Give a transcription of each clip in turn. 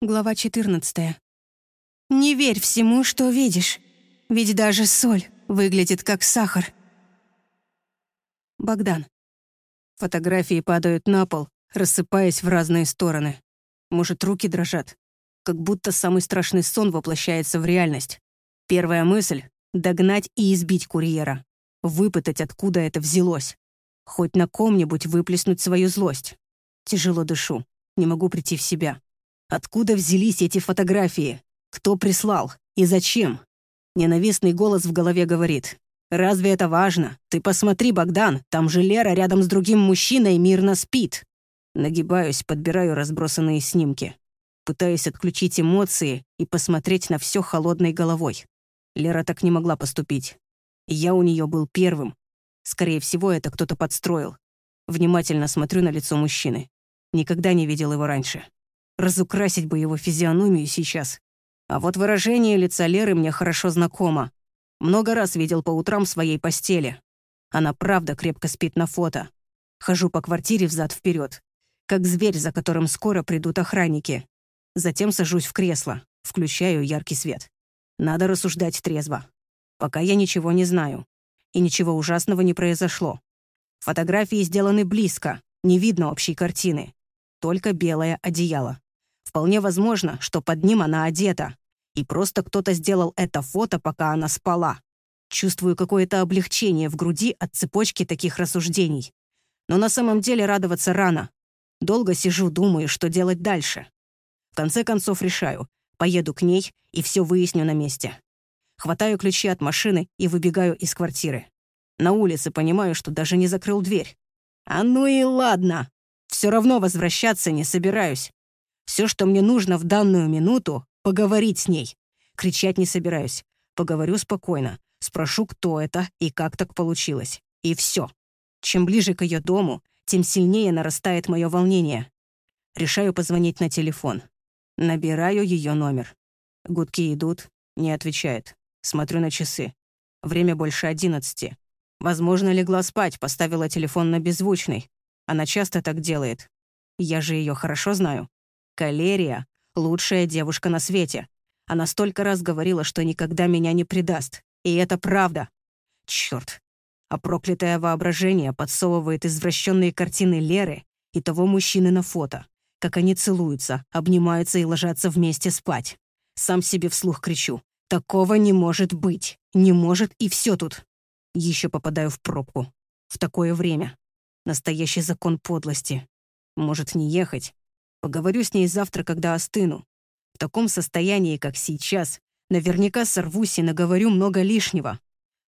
Глава 14. Не верь всему, что видишь, ведь даже соль выглядит как сахар. Богдан. Фотографии падают на пол, рассыпаясь в разные стороны. Может, руки дрожат. Как будто самый страшный сон воплощается в реальность. Первая мысль — догнать и избить курьера. Выпытать, откуда это взялось. Хоть на ком-нибудь выплеснуть свою злость. Тяжело дышу, не могу прийти в себя. Откуда взялись эти фотографии? Кто прислал? И зачем? Ненавистный голос в голове говорит. «Разве это важно? Ты посмотри, Богдан, там же Лера рядом с другим мужчиной мирно спит». Нагибаюсь, подбираю разбросанные снимки. Пытаюсь отключить эмоции и посмотреть на все холодной головой. Лера так не могла поступить. Я у нее был первым. Скорее всего, это кто-то подстроил. Внимательно смотрю на лицо мужчины. Никогда не видел его раньше. Разукрасить бы его физиономию сейчас. А вот выражение лица Леры мне хорошо знакомо. Много раз видел по утрам в своей постели. Она правда крепко спит на фото. Хожу по квартире взад вперед, как зверь, за которым скоро придут охранники. Затем сажусь в кресло, включаю яркий свет. Надо рассуждать трезво. Пока я ничего не знаю. И ничего ужасного не произошло. Фотографии сделаны близко, не видно общей картины. Только белое одеяло. Вполне возможно, что под ним она одета. И просто кто-то сделал это фото, пока она спала. Чувствую какое-то облегчение в груди от цепочки таких рассуждений. Но на самом деле радоваться рано. Долго сижу, думаю, что делать дальше. В конце концов решаю. Поеду к ней и все выясню на месте. Хватаю ключи от машины и выбегаю из квартиры. На улице понимаю, что даже не закрыл дверь. А ну и ладно. Все равно возвращаться не собираюсь. Все, что мне нужно в данную минуту, поговорить с ней. Кричать не собираюсь. Поговорю спокойно. Спрошу, кто это и как так получилось. И все. Чем ближе к ее дому, тем сильнее нарастает мое волнение. Решаю позвонить на телефон. Набираю ее номер. Гудки идут, не отвечает. Смотрю на часы. Время больше одиннадцати. Возможно, легла спать, поставила телефон на беззвучный. Она часто так делает. Я же ее хорошо знаю. Калерия — лучшая девушка на свете. Она столько раз говорила, что никогда меня не предаст. И это правда. Чёрт. А проклятое воображение подсовывает извращенные картины Леры и того мужчины на фото. Как они целуются, обнимаются и ложатся вместе спать. Сам себе вслух кричу. Такого не может быть. Не может, и все тут. Еще попадаю в пробку. В такое время. Настоящий закон подлости. Может, не ехать, Поговорю с ней завтра, когда остыну. В таком состоянии, как сейчас, наверняка сорвусь и наговорю много лишнего.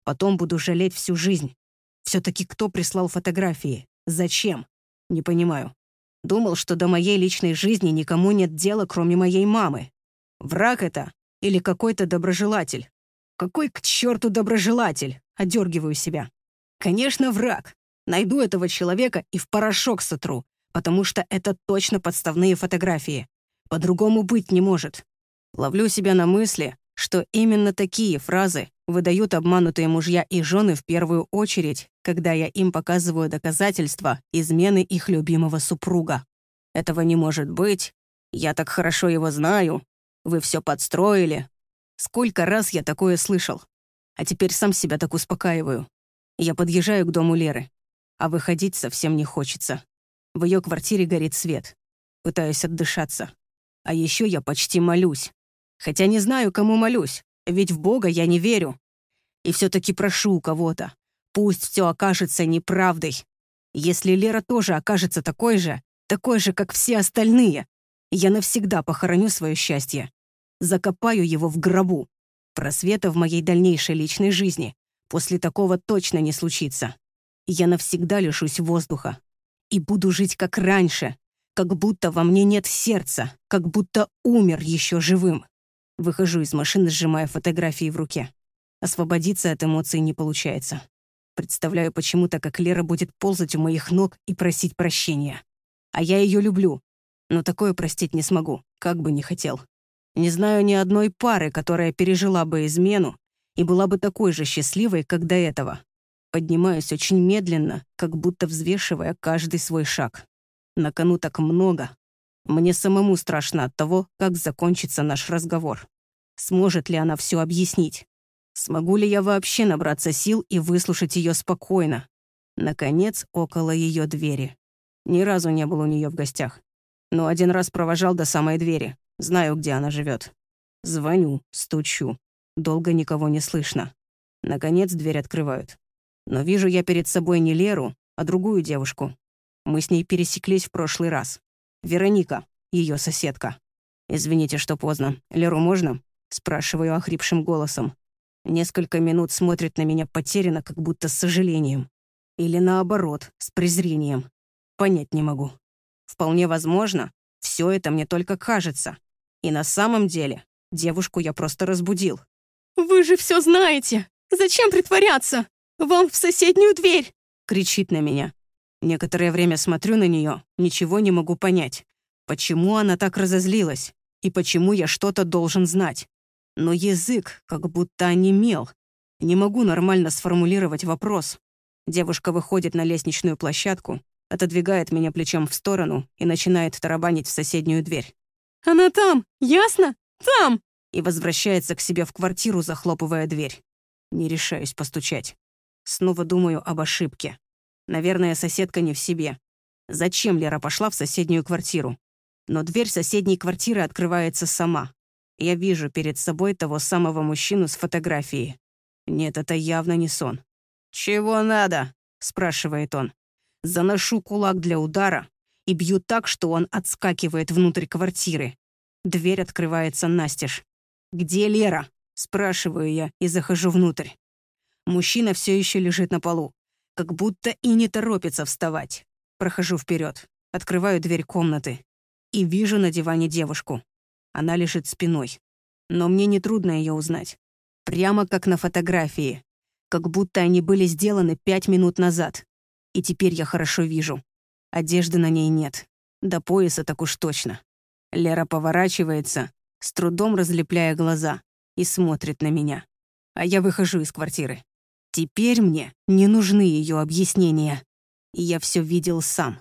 Потом буду жалеть всю жизнь. все таки кто прислал фотографии? Зачем? Не понимаю. Думал, что до моей личной жизни никому нет дела, кроме моей мамы. Враг это или какой-то доброжелатель? Какой к черту доброжелатель? Одергиваю себя. Конечно, враг. Найду этого человека и в порошок сотру, потому что это точно подставные фотографии. По-другому быть не может. Ловлю себя на мысли, что именно такие фразы выдают обманутые мужья и жены в первую очередь, когда я им показываю доказательства измены их любимого супруга. Этого не может быть. Я так хорошо его знаю. Вы все подстроили. Сколько раз я такое слышал. А теперь сам себя так успокаиваю. Я подъезжаю к дому Леры, а выходить совсем не хочется. В ее квартире горит свет. Пытаюсь отдышаться. А еще я почти молюсь. Хотя не знаю, кому молюсь, ведь в Бога я не верю. И все таки прошу у кого-то. Пусть все окажется неправдой. Если Лера тоже окажется такой же, такой же, как все остальные, я навсегда похороню свое счастье. Закопаю его в гробу. Просвета в моей дальнейшей личной жизни после такого точно не случится. Я навсегда лишусь воздуха, и буду жить как раньше, как будто во мне нет сердца, как будто умер еще живым. Выхожу из машины, сжимая фотографии в руке. Освободиться от эмоций не получается. Представляю почему-то, как Лера будет ползать у моих ног и просить прощения. А я ее люблю, но такое простить не смогу, как бы не хотел. Не знаю ни одной пары, которая пережила бы измену и была бы такой же счастливой, как до этого. Поднимаюсь очень медленно, как будто взвешивая каждый свой шаг. На кону так много. Мне самому страшно от того, как закончится наш разговор. Сможет ли она все объяснить? Смогу ли я вообще набраться сил и выслушать ее спокойно? Наконец, около ее двери. Ни разу не был у нее в гостях. Но один раз провожал до самой двери. Знаю, где она живет. Звоню, стучу. Долго никого не слышно. Наконец дверь открывают. Но вижу я перед собой не Леру, а другую девушку. Мы с ней пересеклись в прошлый раз. Вероника, ее соседка. «Извините, что поздно. Леру можно?» Спрашиваю охрипшим голосом. Несколько минут смотрит на меня потерянно, как будто с сожалением. Или наоборот, с презрением. Понять не могу. Вполне возможно, все это мне только кажется. И на самом деле девушку я просто разбудил. «Вы же все знаете! Зачем притворяться? Вам в соседнюю дверь!» кричит на меня. Некоторое время смотрю на нее, ничего не могу понять. Почему она так разозлилась? И почему я что-то должен знать? Но язык как будто онемел. Не могу нормально сформулировать вопрос. Девушка выходит на лестничную площадку, отодвигает меня плечом в сторону и начинает тарабанить в соседнюю дверь. «Она там! Ясно? Там!» И возвращается к себе в квартиру, захлопывая дверь. Не решаюсь постучать. Снова думаю об ошибке. Наверное, соседка не в себе. Зачем Лера пошла в соседнюю квартиру? Но дверь соседней квартиры открывается сама. Я вижу перед собой того самого мужчину с фотографией. Нет, это явно не сон. «Чего надо?» — спрашивает он. Заношу кулак для удара и бью так, что он отскакивает внутрь квартиры. Дверь открывается настежь. «Где Лера?» — спрашиваю я и захожу внутрь. Мужчина все еще лежит на полу как будто и не торопится вставать. Прохожу вперед, открываю дверь комнаты и вижу на диване девушку. Она лежит спиной. Но мне нетрудно ее узнать. Прямо как на фотографии. Как будто они были сделаны пять минут назад. И теперь я хорошо вижу. Одежды на ней нет. До пояса так уж точно. Лера поворачивается, с трудом разлепляя глаза, и смотрит на меня. А я выхожу из квартиры. Теперь мне не нужны ее объяснения. Я все видел сам.